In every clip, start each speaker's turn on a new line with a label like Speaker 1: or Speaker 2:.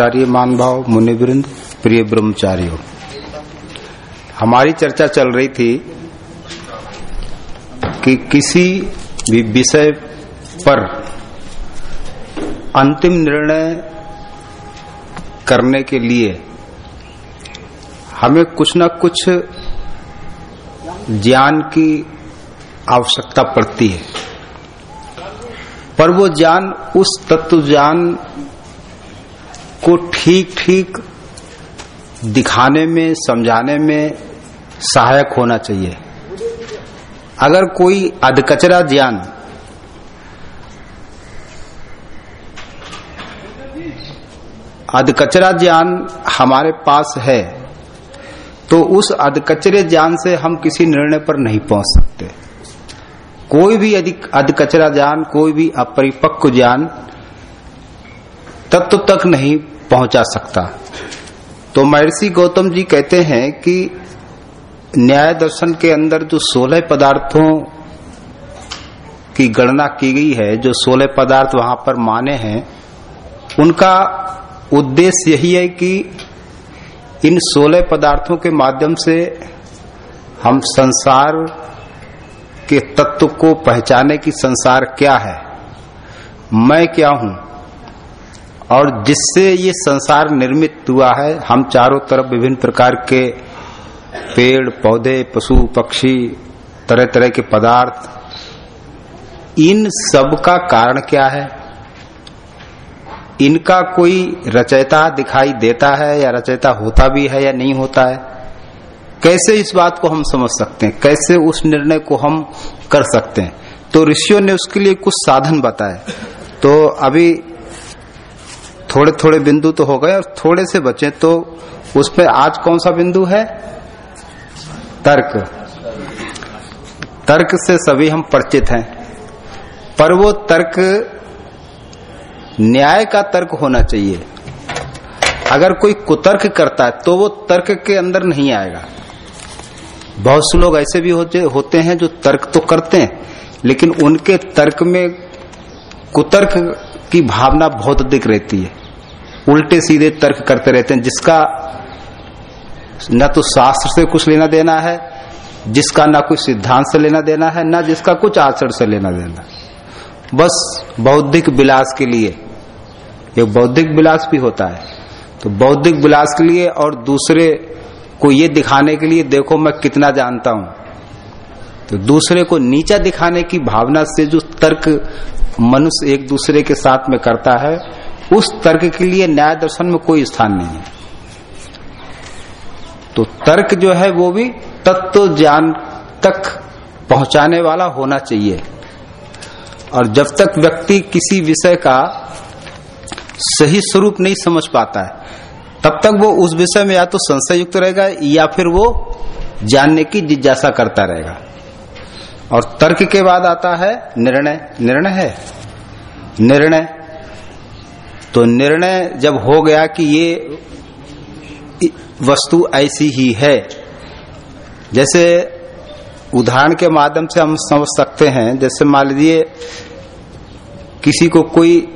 Speaker 1: आचार्य मान भाव मुनिवृंद, प्रिय ब्रह्मचारियों। हमारी चर्चा चल रही थी कि किसी भी विषय पर अंतिम निर्णय करने के लिए हमें कुछ न कुछ ज्ञान की आवश्यकता पड़ती है। पर वो ज्ञान, उस तत्व ज्ञान को ठीक ठीक दिखाने में, समझाने में सहायक होना चाहिए। अगर कोई अधकचरा ज्ञान अधकचरा ज्ञान हमारे पास है तो उस अधकचरे ज्ञान से हम किसी निर्णय पर नहीं पहुँच सकते। कोई भी अधिक अधकचरा ज्ञान, कोई भी अपरिपक्व ज्ञान तत्व तक नहीं पहुँचा सकता। तो महर्षि गौतम जी कहते हैं कि न्याय दर्शन के अंदर जो सोलह पदार्थों की गणना की गई है, जो सोलह पदार्थ वहाँ पर माने हैं, उनका उद्देश्य यही है कि इन सोलह पदार्थों के माध्यम से हम संसार के तत्व को पहचाने की संसार क्या है, मैं क्या हूँ। और जिससे ये संसार निर्मित हुआ है, हम चारों तरफ़ विभिन्न प्रकार के पेड़, पौधे, पशु, पक्षी तरह तरह के पदार्थ, इन सब का कारण क्या है? इनका कोई रचयता दिखाई देता है या रचयता होता भी है या नहीं होता है? कैसे इस बात को हम समझ सकते हैं? कैसे उस निर्णय को हम कर सकते हैं? तो ऋषियों ने उसके लिए कुछ साधन बताए। तो अभी थोड़े थोड़े बिंदु तो हो गए और थोड़े से बचे तो उसमें आज कौन सा बिंदु है? तर्क। तर्क से सभी हम परिचित हैं, पर वो तर्क न्याय का तर्क होना चाहिए। अगर कोई कुतर्क करता है तो वो तर्क के अंदर नहीं आएगा। बहुत से लोग ऐसे भी होते होते हैं जो तर्क तो करते हैं, लेकिन उनके तर्क में कुतर्क की भावना बहुत अधिक रहती है। उल्टे सीधे तर्क करते रहते हैं, जिसका न तो शास्त्र से कुछ लेना देना है, जिसका ना कुछ सिद्धांत से लेना देना है, ना जिसका कुछ आचरण से लेना देना बस बौद्धिक विलास के लिए, एक बौद्धिक विलास भी होता है। तो बौद्धिक विलास के लिए और दूसरे को ये दिखाने के लिए, देखो मैं कितना जानता हूँ। तो दूसरे को नीचा दिखाने की भावना से जो तर्क मनुष्य एक दूसरे के साथ में करता है, उस तर्क के लिए न्याय दर्शन में कोई स्थान नहीं है। तो तर्क जो है वो भी तत्व ज्ञान तक पहुँचाने वाला होना चाहिए। और जब तक व्यक्ति किसी विषय का सही स्वरूप नहीं समझ पाता है, तब तक वो उस विषय में या तो संशय युक्त रहेगा या फिर वो जानने की जिज्ञासा करता रहेगा। और तर्क के बाद आता है निर्णय। निर्णय है। निर्णय। तो निर्णय जब हो गया कि ये वस्तु ऐसी ही है, जैसे उदाहरण के माध्यम से हम समझ सकते हैं, जैसे मान लीजिए किसी को कोई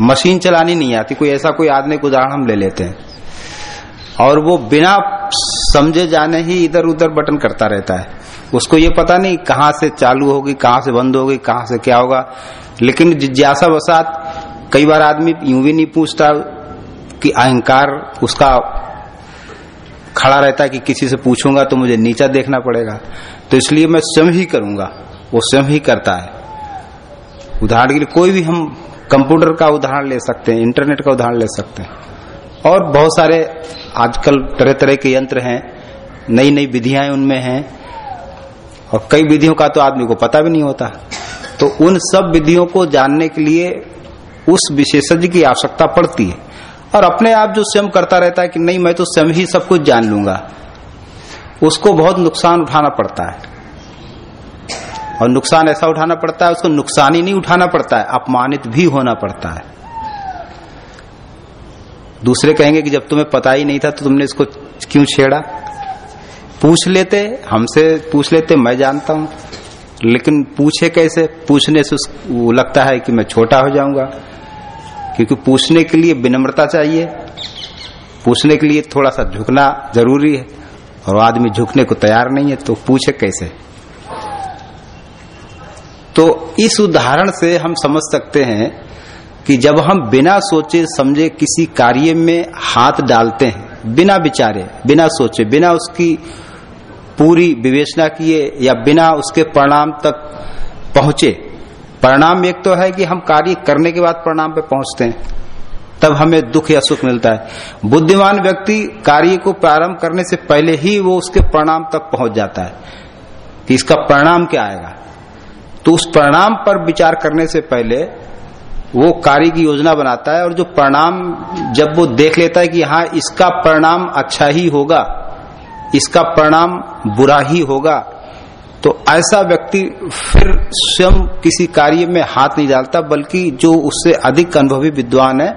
Speaker 1: मशीन चलानी नहीं आती, कोई ऐसा कोई आदमी को उदाहरण हम ले लेते हैं, और वो बिना समझे जाने ही इधर उधर बटन करता रहता है। उसको ये पता नहीं कहाँ से चालू होगी, कहाँ से बंद होगी, कहाँ से क्या होगा। लेकिन जिज्ञासा वसात, कई बार आदमी यूँ भी नहीं पूछता कि अहंकार उसका खड़ा रहता है कि किसी से पूछूँगा तो मुझे नीचा देखना पड़ेगा। तो इसलिए मैं स्वयं ही करूँगा, वो स्वयं ही करता है। उदाहरण के लिए कोई भी हम कंप्यूटर का उदाहरण ले सकते हैं, इंटरनेट का उदाहरण ले सकते हैं। और बहुत सारे आजकल तरह तरह के यंत्र हैं नई नई विधियाँ उनमें हैं, और कई विधियों का तो आदमी को पता भी नहीं होता। तो उन सब विधियों को जानने के लिए उस विशेषज्ञ की आवश्यकता पड़ती है। और अपने आप जो स्वयं करता रहता है कि नहीं, मैं तो स्वयं ही सब कुछ जान लूँगा, उसको बहुत नुकसान उठाना पड़ता है। और नुकसान ऐसा उठाना पड़ता है, उसको नुकसान ही नहीं उठाना पड़ता है, अपमानित भी होना पड़ता है। दूसरे कहेंगे कि जब तुम्हें पता ही नहीं था तो तुमने इसको क्यों छेड़ा? पूछ लेते, हमसे पूछ लेते, मैं जानता हूँ। लेकिन पूछे कैसे? पूछने से वो लगता है कि मैं छोटा हो जाऊँगा। क्योंकि पूछने के लिए विनम्रता चाहिए। पूछने के लिए थोड़ा सा झुकना ज़रूरी है। और आदमी झुकने को तैयार नहीं है तो पूछे कैसे? तो इस उदाहरण से हम समझ सकते हैं कि जब हम बिना सोचे समझे किसी कार्य में हाथ डालते हैं, बिना विचारे, बिना सोचे, बिना उसकी पूरी विवेचना किए या बिना उसके परिणाम तक पहुँचे, परिणाम एक तो है कि हम कार्य करने के बाद परिणाम पे पहुँचते हैं, तब हमें दुख या सुख मिलता है। बुद्धिमान व्यक्ति कार्य को प्रारंभ करने से पहले ही वो उसके परिणाम तक पहुँच जाता है, कि इसका परिणाम क्या आएगा। तो उस परिणाम पर विचार करने से पहले वो कार्य की योजना बनाता है और जो परिणाम जब वो देख लेता है कि हाँ इसका परिणाम अच्छा ही होगा, इसका परिणाम बुरा ही होगा तो ऐसा व्यक्ति फिर स्वयं किसी कार्य में हाथ नहीं डालता, बल्कि जो उससे अधिक अनुभवी विद्वान है,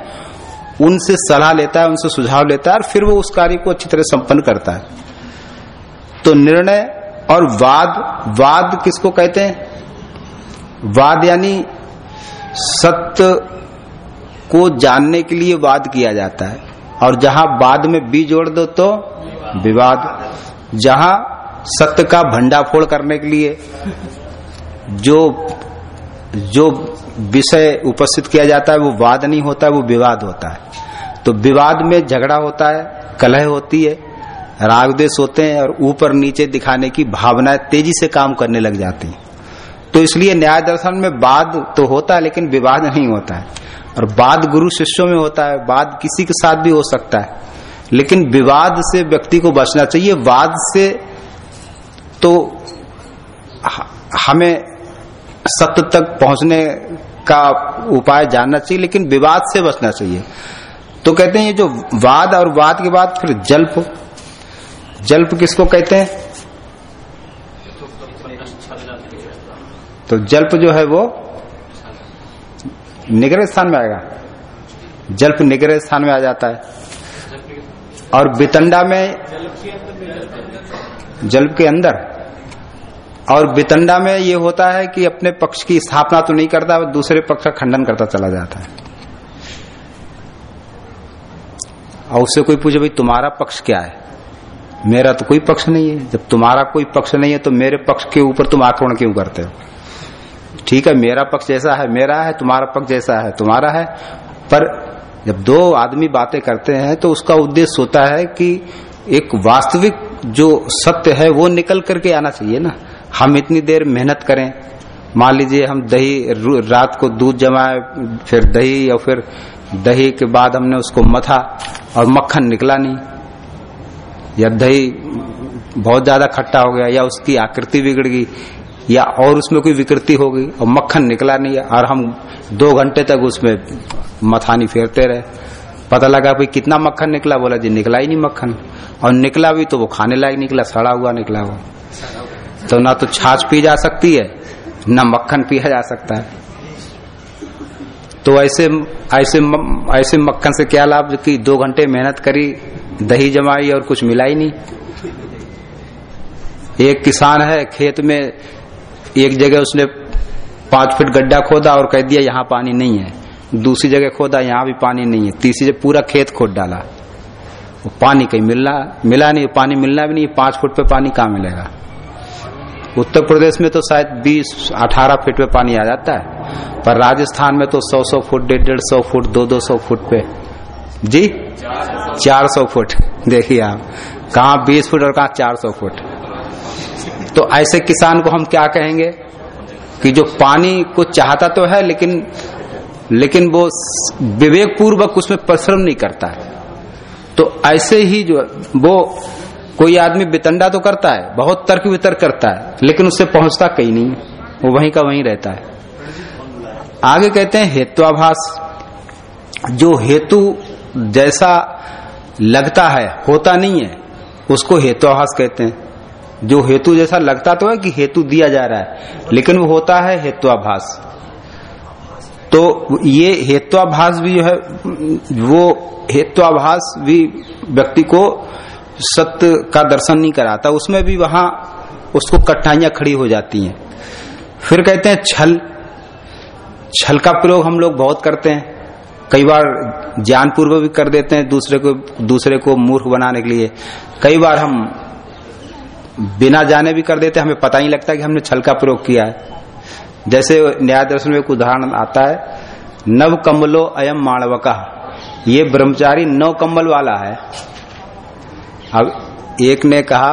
Speaker 1: उनसे सलाह लेता है, उनसे सुझाव लेता है और फिर वो उस कार्य को अच्छी तरह संपन्न करता है। तो निर्णय और वाद वाद किसको कहते हैं? वाद यानी सत्य को जानने के लिए वाद किया जाता है। और जहाँ बाद में बी जोड़ दो तो विवाद। जहाँ सत्य का भंडाफोड़ करने के लिए जो जो विषय उपस्थित किया जाता है, वो वाद नहीं होता है वो विवाद होता है। तो विवाद में झगड़ा होता है, कलह होती है रागदेश होते हैं और ऊपर नीचे दिखाने की भावनाएँ तेज़ी से काम करने लग जाती हैं। तो इसलिए न्याय दर्शन में वाद तो होता है, लेकिन विवाद नहीं होता है। और वाद गुरु शिष्यों में होता है, वाद किसी के साथ भी हो सकता है। लेकिन विवाद से व्यक्ति को बचना चाहिए। वाद से तो हमें सत्य तक पहुँचने का उपाय जानना चाहिए, लेकिन विवाद से बचना चाहिए। तो कहते हैं, ये जो वाद और वाद के बाद फिर जल्प। जल्प किसको कहते हैं? तो जल्प जो है वो निग्रह स्थान में आएगा। जल्प निग्रह स्थान में आ जाता है। और बितंडा में जल्प के अंदर। और बितंडा में ये होता है कि अपने पक्ष की स्थापना तो नहीं करता, दूसरे पक्ष का खंडन करता चला जाता है। और उससे कोई पूछे, भाई, तुम्हारा पक्ष क्या है? मेरा तो कोई पक्ष नहीं है। जब तुम्हारा कोई पक्ष नहीं है तो मेरे पक्ष के ऊपर तुम आक्रमण क्यों करते हो? ठीक है, मेरा पक्ष जैसा है, मेरा है, तुम्हारा पक्ष जैसा है, तुम्हारा है। पर जब दो आदमी बातें करते हैं तो उसका उद्देश्य होता है कि एक वास्तविक जो सत्य है, वो निकल करके आना चाहिए ना। हम इतनी देर मेहनत करें। मान लीजिए, हम दही रात को दूध जमाए, फिर दही और फिर दही के बाद हमने उसको मथा और मक्खन निकला नहीं। या दही बहुत ज़्यादा खट्टा हो गया, या उसकी आकृति बिगड़ गई। या और उसमें कोई विकृति हो गई और मक्खन निकला नहीं और हम दो घंटे तक उसमें मथानी फेरते रहे। पता लगा भाई कितना मक्खन निकला, बोला जी, निकला ही नहीं मक्खन। और निकला भी तो वो खाने लायक निकला, सड़ा हुआ निकला वो। तो ना तो छाछ पी जा सकती है, ना मक्खन पिया जा सकता है। तो ऐसे ऐसे ऐसे मक्खन से क्या लाभ कि दो घंटे मेहनत करी, दही जमाई और कुछ मिला ही नहीं। एक किसान है, खेत में एक जगह उसने पाँच फीट गड्ढा खोदा और कह दिया, यहाँ पानी नहीं है। दूसरी जगह खोदा, यहाँ भी पानी नहीं है। तीसरी जगह पूरा खेत खोद डाला। वो पानी कहीं मिलना, मिला नहीं, पानी मिलना भी नहीं, पाँच फुट पे पानी कहाँ मिलेगा? उत्तर प्रदेश में तो शायद 20 18 फीट पे पानी आ जाता है, पर राजस्थान में तो सौ सौ फुट, डेढ़ डेढ़ सौ फुट, दो दो सौ फुट पे। जी? 400 फुट। देखिए आप, कहा 20 फुट और कहा 400 फुट। तो ऐसे किसान को हम क्या कहेंगे कि जो पानी को चाहता तो है, लेकिन लेकिन वो विवेक पूर्वक उसमें परिश्रम नहीं करता है। तो ऐसे ही जो वो कोई आदमी बितंडा तो करता है, बहुत तर्क वितर्क करता है, लेकिन उससे पहुँचता कहीं नहीं, वो वहीं का वहीं रहता है। आगे कहते हैं हेत्वाभास जो हेतु जैसा लगता है, होता नहीं है, उसको हेत्वाभास कहते हैं। जो हेतु जैसा लगता तो है कि हेतु दिया जा रहा है, लेकिन वो होता है हेत्वाभास। तो ये हेत्वाभास भी जो है, वो हेत्वाभास भी व्यक्ति को सत्य का दर्शन नहीं कराता, उसमें भी वहाँ उसको कठिनाइयाँ खड़ी हो जाती हैं। फिर कहते हैं छल। छल का प्रयोग हम लोग बहुत करते हैं। कई बार ज्ञान पूर्वक भी कर देते हैं दूसरे को दूसरे को मूर्ख बनाने के लिए। कई बार हम बिना जाने भी कर देते, हमें पता ही लगता कि हमने छल का प्रयोग किया है। जैसे न्याय दर्शन में एक उदाहरण आता है, नव कम्बलो अयम माणवका। ये ब्रह्मचारी नव कम्बल वाला है। अब एक ने कहा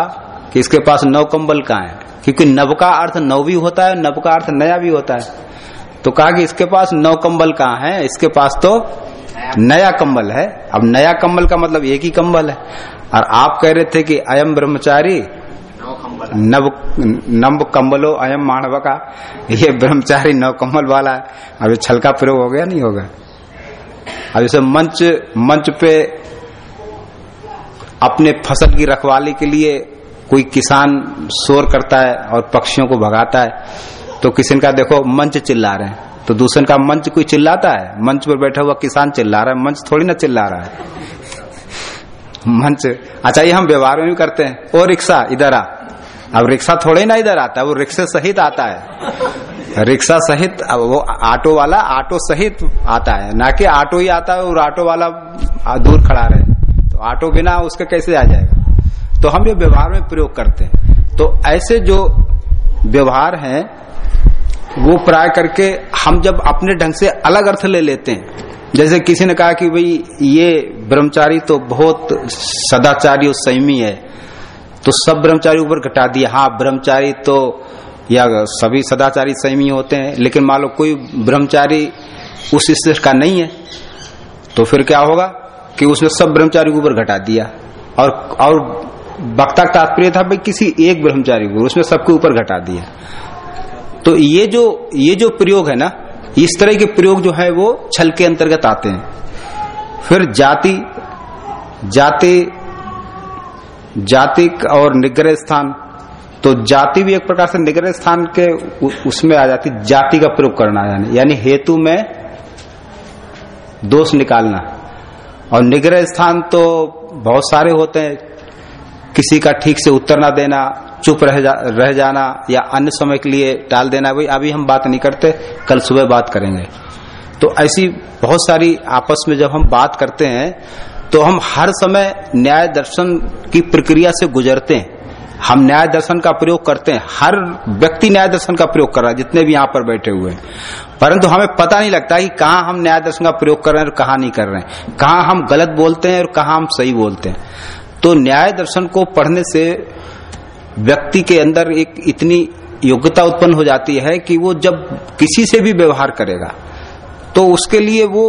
Speaker 1: कि इसके पास नव कम्बल कहाँ है? क्योंकि नव का अर्थ नव भी होता है, नव का अर्थ नया भी होता है। तो कहा कि इसके पास नव कंबल कहाँ है? इसके पास तो नया कम्बल है। अब नया कम्बल का मतलब एक ही कंबल है। और आप कह रहे थे कि अयम ब्रह्मचारी नव नव कंबलो अयम मानव का। ये ब्रह्मचारी नव कंबल वाला है। अब ये छल का प्रयोग हो गया, नहीं होगा। अब जैसे मंच मंच पे अपने फ़सल की रखवाली के लिए कोई किसान शोर करता है और पक्षियों को भगाता है। तो किसी का देखो, मंच चिल्ला रहे हैं। तो दूसरे का मंच कोई चिल्लाता है? मंच पर बैठा हुआ किसान चिल्ला रहा है। मंच थोड़ी ना चिल्ला रहा है। मंच। अच्छा ये हम व्यवहार में भी करते हैं। ओ रिक्शा, इधर आ। अब रिक्शा थोड़े ना इधर आता है, वो रिक्शे सहित आता है। रिक्शा सहित, अब वो ऑटो वाला ऑटो सहित आता है। ना कि ऑटो ही आता है और ऑटो वाला दूर खड़ा रहे। तो ऑटो बिना उसके कैसे आ जाएगा? तो हम ये व्यवहार में प्रयोग करते हैं तो ऐसे जो व्यवहार हैं, वो प्राय करके हम जब अपने ढंग से अलग अर्थ ले लेते हैं। जैसे किसी ने कहा कि भाई, ये ब्रह्मचारी तो बहुत सदाचारी और संयमी है। तो सब ब्रह्मचारी ऊपर घटा दिया। हाँ ब्रह्मचारी तो या सभी सदाचारी संयमी होते हैं, लेकिन मान लो कोई ब्रह्मचारी उस स्थिति का नहीं है तो फिर क्या होगा कि उसने सब ब्रह्मचारी ऊपर घटा दिया। और और वक्ता का तात्पर्य था भाई किसी एक ब्रह्मचारी को, उसने सबके ऊपर घटा दिया। तो ये जो ये जो प्रयोग है ना, इस तरह के प्रयोग जो है वो छल के अंतर्गत आते हैं। फिर जाति जाति जाति और निग्रह स्थान तो जाति भी एक प्रकार से निग्रह स्थान के उसमें आ जाती जाति का प्रयोग करना यानी यानी हेतु में दोष निकालना। और निग्रह स्थान तो बहुत सारे होते हैं किसी का ठीक से उत्तर ना देना चुप रह, जा, रह जाना या अन्य समय के लिए टाल देना भाई अभी हम बात नहीं करते कल सुबह बात करेंगे। तो ऐसी बहुत सारी आपस में जब हम बात करते हैं तो हम हर समय न्याय दर्शन की प्रक्रिया से गुजरते हैं। हम न्याय दर्शन का प्रयोग करते हैं। हर व्यक्ति न्याय दर्शन का प्रयोग कर रहा है, जितने भी यहाँ पर बैठे हुए हैं। परंतु हमें पता नहीं लगता कि कहाँ हम न्याय दर्शन का प्रयोग कर रहे हैं और कहाँ नहीं कर रहे हैं। कहाँ हम गलत बोलते हैं और कहाँ हम सही बोलते हैं। तो न्याय दर्शन को पढ़ने से व्यक्ति के अंदर एक इतनी योग्यता उत्पन्न हो जाती है कि वो जब किसी से भी व्यवहार करेगा तो उसके लिए वो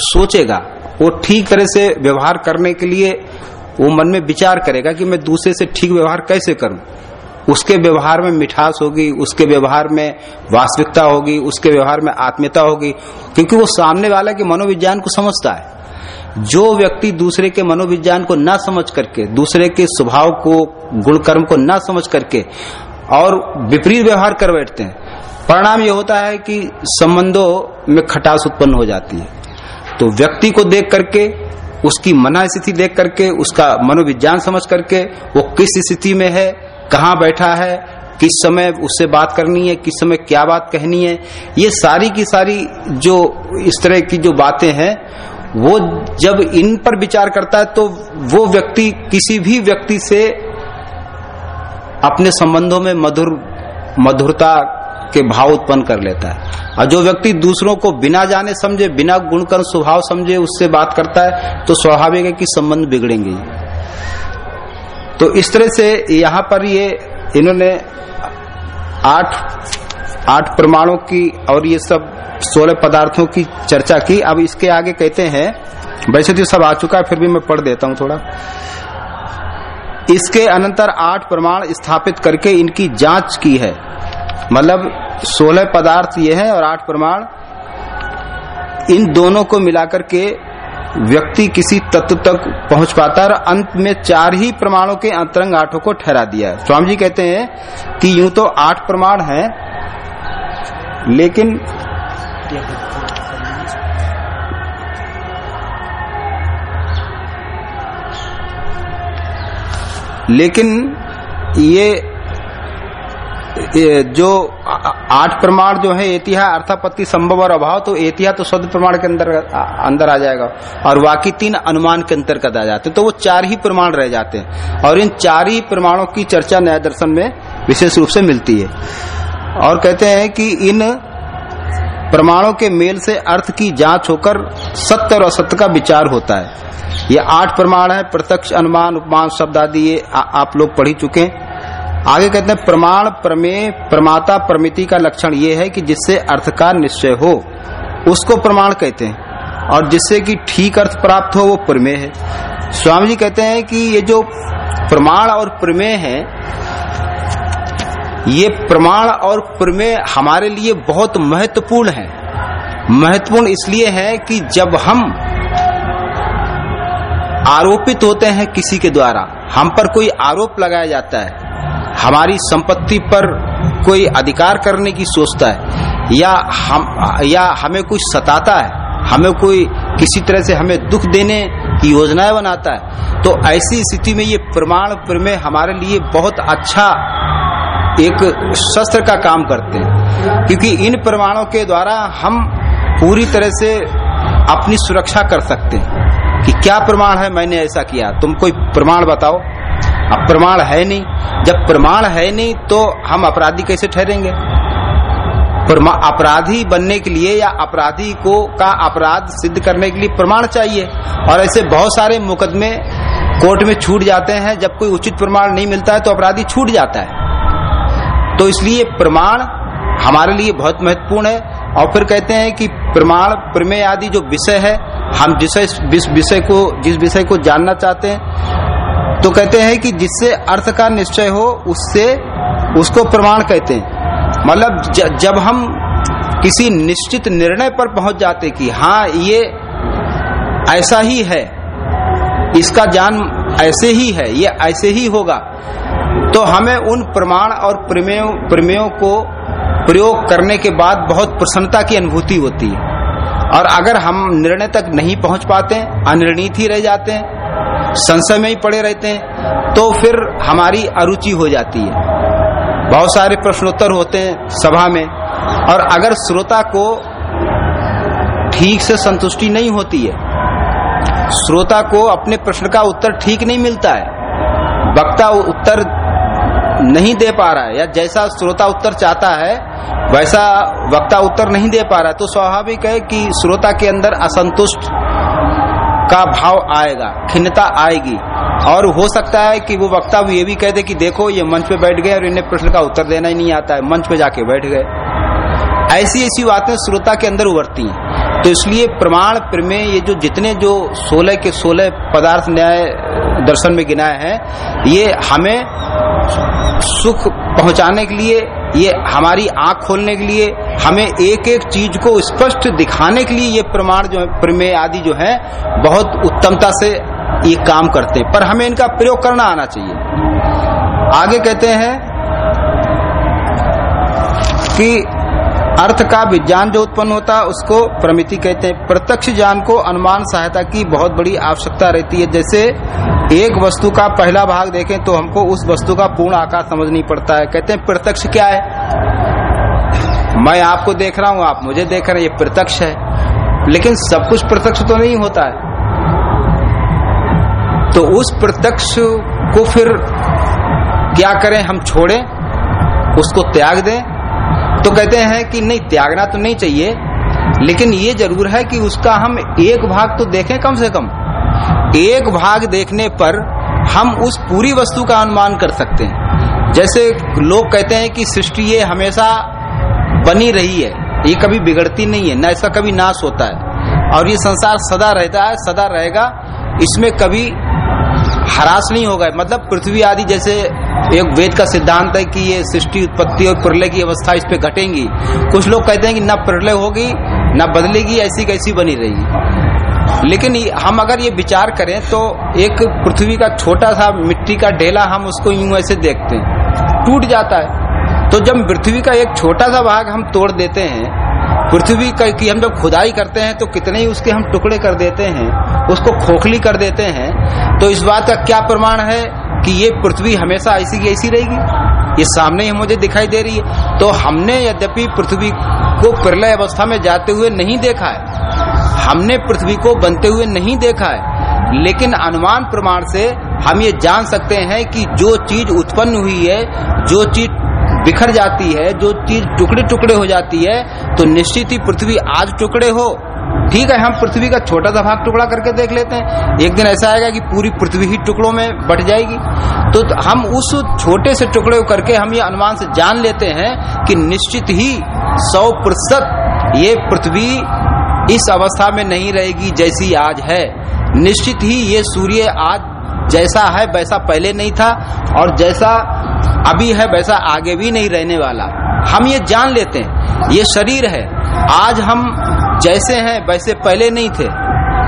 Speaker 1: सोचेगा। वो ठीक तरह से व्यवहार करने के लिए वो मन में विचार करेगा कि मैं दूसरे से ठीक व्यवहार कैसे करूँ? उसके व्यवहार में मिठास होगी, उसके व्यवहार में वास्तविकता होगी, उसके व्यवहार में आत्मीयता होगी, क्योंकि वो सामने वाला के मनोविज्ञान को समझता है। जो व्यक्ति दूसरे के मनोविज्ञान को ना समझ करके, दूसरे के स्वभाव को गुण कर्म को ना समझ करके और विपरीत व्यवहार कर बैठते हैं, परिणाम ये होता है कि संबंधों में खटास उत्पन्न हो जाती है। तो व्यक्ति को देख करके, उसकी मना स्थिति देख करके, उसका मनोविज्ञान समझ करके, वो किस स्थिति में है, कहाँ बैठा है, किस समय उससे बात करनी है, किस समय क्या बात कहनी है, ये सारी की सारी जो इस तरह की जो बातें हैं, वो जब इन पर विचार करता है तो वो व्यक्ति किसी भी व्यक्ति से अपने संबंधों में मधुर, मधुरता के भाव उत्पन्न कर लेता है। और जो व्यक्ति दूसरों को बिना जाने समझे, बिना गुणकर्म स्वभाव समझे उससे बात करता है तो स्वाभाविक है कि संबंध बिगड़ेंगे तो इस तरह से यहाँ पर ये इन्होंने आठ आठ प्रमाणों की और ये सब सोलह पदार्थों की चर्चा की। अब इसके आगे कहते हैं, वैसे तो सब आ चुका है, फिर भी मैं पढ़ देता हूँ थोड़ा। इसके अनंतर आठ प्रमाण स्थापित करके इनकी जाँच की है। मतलब सोलह पदार्थ ये है और आठ प्रमाण। इन दोनों को मिलाकर के व्यक्ति किसी तत्व तक पहुँच पाता है और अंत में चार ही प्रमाणों के अंतरंग आठों को ठहरा दिया है। स्वामी जी कहते हैं कि यूँ तो आठ प्रमाण हैं लेकिन लेकिन ये, ये जो आठ प्रमाण जो है एतिहा अर्थापत्ति संभव और अभाव तो एतिहा तो शब्द प्रमाण के अंदर अंदर आ जाएगा। और बाकी तीन अनुमान के अंतर्गत आ जाते। तो वो चार ही प्रमाण रह जाते हैं। और इन चार ही प्रमाणों की चर्चा न्याय दर्शन में विशेष रूप से मिलती है। और कहते हैं कि इन प्रमाणों के मेल से अर्थ की जाँच होकर सत्य और असत्य का विचार होता है। ये आठ प्रमाण है। प्रत्यक्ष अनुमान उपमान शब्द आदि ये आ, आप लोग पढ़ी चुके हैं। आगे कहते हैं, प्रमाण प्रमेय प्रमाता प्रमिति का लक्षण ये है कि जिससे अर्थ का निश्चय हो, उसको प्रमाण कहते हैं। और जिससे कि ठीक अर्थ प्राप्त हो, वो प्रमेय है। स्वामी जी कहते हैं कि ये जो प्रमाण और प्रमेय है, ये प्रमाण और प्रमेय हमारे लिए बहुत महत्वपूर्ण है। महत्वपूर्ण इसलिए है कि जब हम आरोपित होते हैं किसी के द्वारा, हम पर कोई आरोप लगाया जाता है हमारी संपत्ति पर कोई अधिकार करने की सोचता है, या हम, या हमें कुछ सताता है, हमें कोई किसी तरह से हमें दुख देने की योजनाएँ बनाता है तो ऐसी स्थिति में ये प्रमाण प्रमेय हमारे लिए बहुत अच्छा एक शस्त्र का काम करते हैं। क्योंकि इन प्रमाणों के द्वारा हम पूरी तरह से अपनी सुरक्षा कर सकते हैं कि क्या प्रमाण है, मैंने ऐसा किया। तुम कोई प्रमाण बताओ। अब प्रमाण है नहीं। जब प्रमाण है नहीं तो हम अपराधी कैसे ठहरेंगे? अपराधी बनने के लिए या अपराधी को, का अपराध सिद्ध करने के लिए प्रमाण चाहिए। और ऐसे बहुत सारे मुकदमे कोर्ट में छूट जाते हैं। जब कोई उचित प्रमाण नहीं मिलता है तो अपराधी छूट जाता है। तो इसलिए प्रमाण हमारे लिए बहुत महत्वपूर्ण है। और फिर कहते हैं कि प्रमाण, प्रमेय आदि जो विषय है, हम जिस विषय को, जिस विषय को जानना चाहते हैं तो कहते हैं कि जिससे अर्थ का निश्चय हो, उससे उसको प्रमाण कहते हैं। मतलब जब हम किसी निश्चित निर्णय पर पहुँच जाते कि हाँ ये ऐसा ही है, इसका ज्ञान ऐसे ही है, ये ऐसे ही होगा तो हमें उन प्रमाण और प्रमेयों प्रमेयों को प्रयोग करने के बाद बहुत प्रसन्नता की अनुभूति होती है। और अगर हम निर्णय तक नहीं पहुँच पाते, अनिर्णित ही रह जाते हैं संशय में ही पड़े रहते हैं तो फिर हमारी अरुचि हो जाती है। बहुत सारे प्रश्नोत्तर होते हैं सभा में, और अगर श्रोता को ठीक से संतुष्टि नहीं होती है, श्रोता को अपने प्रश्न का उत्तर ठीक नहीं मिलता है, वक्ता उत्तर नहीं दे पा रहा है, या जैसा श्रोता उत्तर चाहता है, वैसा वक्ता उत्तर नहीं दे पा रहा है तो स्वाभाविक है कि श्रोता के अंदर असंतुष्ट का भाव आएगा, खिन्नता आएगी। और हो सकता है कि वो वक्ता ये भी कह दे कि देखो, ये मंच पे बैठ गए और इन्हें प्रश्न का उत्तर देना ही नहीं आता है। मंच पे जाके बैठ गए। ऐसी ऐसी बातें श्रोता के अंदर उभरती हैं। तो इसलिए प्रमाण प्रमेय ये जो जितने जो सोलह के सोलह पदार्थ न्याय, दर्शन में गिनाए हैं, ये हमें सुख पहुँचाने के लिए ये हमारी आँख खोलने के लिए, हमें एक एक चीज़ को स्पष्ट दिखाने के लिए ये प्रमाण जो है, प्रमेय आदि जो है, बहुत उत्तमता से ये काम करते हैं। पर हमें इनका प्रयोग करना आना चाहिए। आगे कहते हैं कि अर्थ का विज्ञान जो उत्पन्न होता है उसको प्रमिति कहते हैं। प्रत्यक्ष ज्ञान को अनुमान सहायता की बहुत बड़ी आवश्यकता रहती है। जैसे एक वस्तु का पहला भाग देखें तो हमको उस वस्तु का पूर्ण आकार समझनी पड़ता है। कहते हैं, प्रत्यक्ष क्या है? मैं आपको देख रहा हूँ, आप मुझे देख रहे हैं, ये प्रत्यक्ष है। लेकिन सब कुछ प्रत्यक्ष तो नहीं होता है। तो उस प्रत्यक्ष को फिर क्या करें? हम छोड़ें, उसको त्याग दें। तो कहते हैं कि नहीं, त्यागना तो नहीं चाहिए, लेकिन ये ज़रूर है कि उसका हम एक भाग तो देखें कम से कम। एक भाग देखने पर हम उस पूरी वस्तु का अनुमान कर सकते हैं। जैसे लोग कहते हैं कि सृष्टि ये हमेशा बनी रही है, ये कभी बिगड़ती नहीं है, न ऐसा कभी नाश होता है। और ये संसार सदा रहता है, सदा रहेगा, इसमें कभी हरास नहीं होगा। मतलब पृथ्वी आदि जैसे एक वेद का सिद्धांत है कि ये सृष्टि, उत्पत्ति और प्रलय की अवस्था इस पे घटेंगी। कुछ लोग कहते हैं कि न प्रलय होगी, न बदलेगी, ऐसी कैसी बनी रहेगी लेकिन हम अगर ये विचार करें तो एक पृथ्वी का छोटा सा मिट्टी का ढेला हम उसको यूँ ऐसे देखते हैं। टूट जाता है। तो जब पृथ्वी का एक छोटा सा भाग हम तोड़ देते हैं, पृथ्वी की हम जब खुदाई करते हैं तो कितने ही उसके हम टुकड़े कर देते हैं, उसको खोखली कर देते हैं तो इस बात का क्या प्रमाण है कि ये पृथ्वी हमेशा ऐसी की ऐसी रहेगी? ये सामने ही मुझे दिखाई दे रही है। तो हमने यद्यपि पृथ्वी को प्रलय अवस्था में जाते हुए नहीं देखा है हमने पृथ्वी को बनते हुए नहीं देखा है। लेकिन अनुमान प्रमाण से हम ये जान सकते हैं कि जो चीज़ उत्पन्न हुई है, जो चीज़ बिखर जाती है, जो चीज़ टुकड़े टुकड़े हो जाती है तो निश्चित ही पृथ्वी आज टुकड़े हो। ठीक है, हम पृथ्वी का छोटा सा भाग टुकड़ा करके देख लेते हैं। एक दिन ऐसा आएगा कि पूरी पृथ्वी ही टुकड़ों में बट जाएगी। तो हम उस छोटे से टुकड़े करके हम ये अनुमान से जान लेते हैं कि निश्चित ही सौ प्रतिशत ये पृथ्वी इस अवस्था में नहीं रहेगी जैसी आज है। निश्चित ही ये सूर्य आज जैसा है, वैसा पहले नहीं था और जैसा अभी है, वैसा आगे भी नहीं रहने वाला। हम ये जान लेते हैं, ये शरीर है। आज हम जैसे हैं, वैसे पहले नहीं थे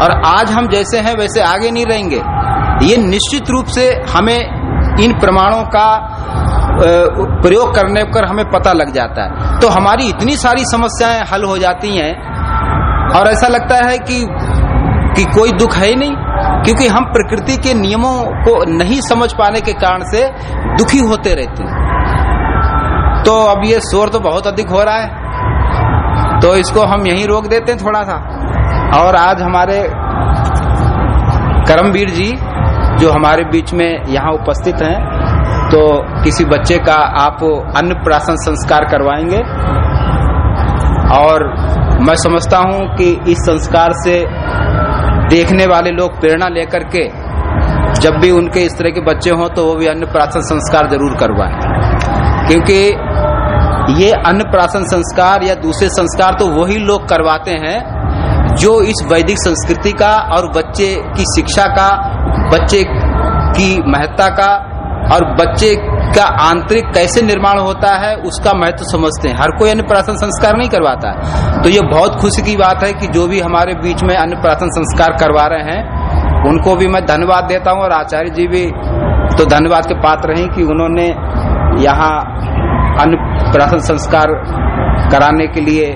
Speaker 1: और आज हम जैसे हैं, वैसे आगे नहीं रहेंगे। ये निश्चित रूप से हमें इन प्रमाणों का प्रयोग करने पर हमें पता लग जाता है। तो हमारी इतनी सारी समस्याएँ हल हो जाती हैं और ऐसा लगता है कि कि कोई दुख है ही नहीं, क्योंकि हम प्रकृति के नियमों को नहीं समझ पाने के कारण से दुखी होते रहते हैं। तो अब ये शोर तो बहुत अधिक हो रहा है तो इसको हम यहीं रोक देते हैं थोड़ा सा। और आज हमारे करमवीर जी, जो हमारे बीच में यहाँ उपस्थित हैं तो किसी बच्चे का आप अन्न प्राशन संस्कार करवाएँगे। और मैं समझता हूँ कि इस संस्कार से देखने वाले लोग प्रेरणा लेकर के जब भी उनके इस तरह के बच्चे हों तो वो भी अन्न प्राशन संस्कार ज़रूर करवाएँ। क्योंकि ये अन्न प्राशन संस्कार या दूसरे संस्कार तो वही लोग करवाते हैं जो इस वैदिक संस्कृति का और बच्चे की शिक्षा का, बच्चे की महत्ता का और बच्चे का आंतरिक कैसे निर्माण होता है, उसका महत्व समझते हैं। हर कोई अन्न प्राशन संस्कार नहीं करवाता तो ये बहुत खुशी की बात है कि जो भी हमारे बीच में अन्न प्राशन संस्कार करवा रहे हैं, उनको भी मैं धन्यवाद देता हूँ और आचार्य जी भी तो धन्यवाद के पात्र हैं कि उन्होंने यहाँ अन्न प्राशन संस्कार कराने के लिए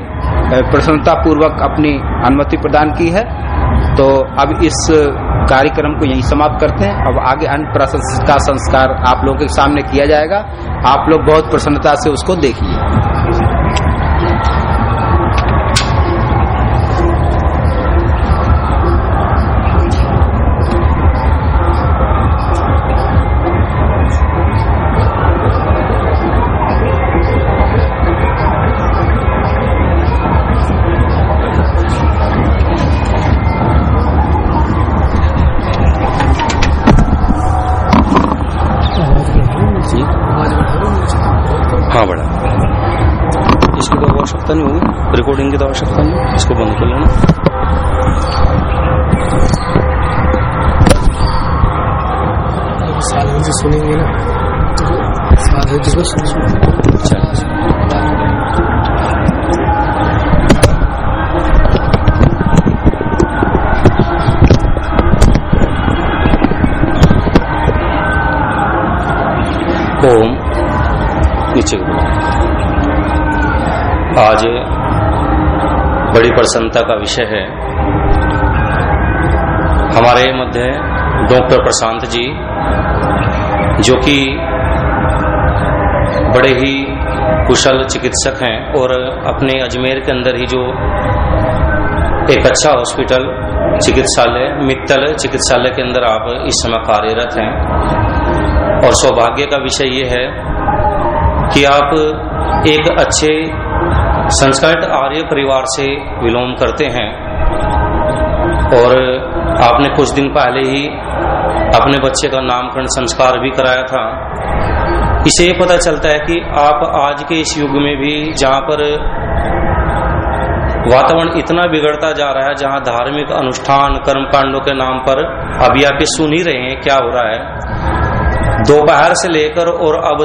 Speaker 1: प्रसन्नता पूर्वक अपनी अनुमति प्रदान की है। तो अब इस कार्यक्रम को यहीं समाप्त करते हैं। अब आगे अन्न का संस्कार आप लोगों के सामने किया जाएगा। आप लोग बहुत प्रसन्नता से उसको देखिए।
Speaker 2: रिकॉर्डिंग की तो आवश्यकता नहीं। इसको बंद कर लेना।
Speaker 3: साधन से सुनेंगे ना। साधन जी को सुन
Speaker 2: ओम नीचे आज बड़ी प्रसन्नता का विषय है। हमारे मध्य डॉक्टर प्रशांत जी, जो कि बड़े ही कुशल चिकित्सक हैं और अपने अजमेर के अंदर ही जो एक अच्छा हॉस्पिटल चिकित्सालय, मित्तल चिकित्सालय के अंदर आप इस समय कार्यरत हैं। और सौभाग्य का विषय ये है कि आप एक अच्छे संस्कृत आर्य परिवार से विलोम करते हैं और आपने कुछ दिन पहले ही अपने बच्चे का नामकरण संस्कार भी कराया था। इसे ये पता चलता है कि आप आज के इस युग में भी जहाँ पर वातावरण इतना बिगड़ता जा रहा है, जहाँ धार्मिक अनुष्ठान, कर्मकांडों के नाम पर अभी आप ये सुन ही रहे हैं क्या हो रहा है। दोपहर से लेकर और अब